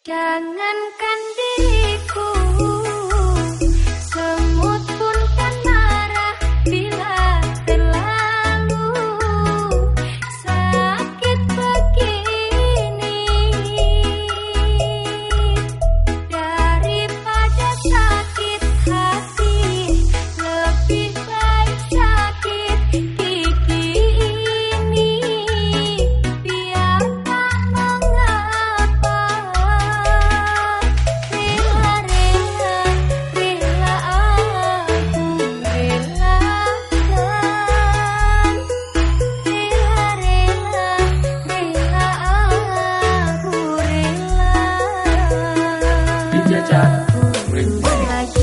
Jangankan diriku everywhere.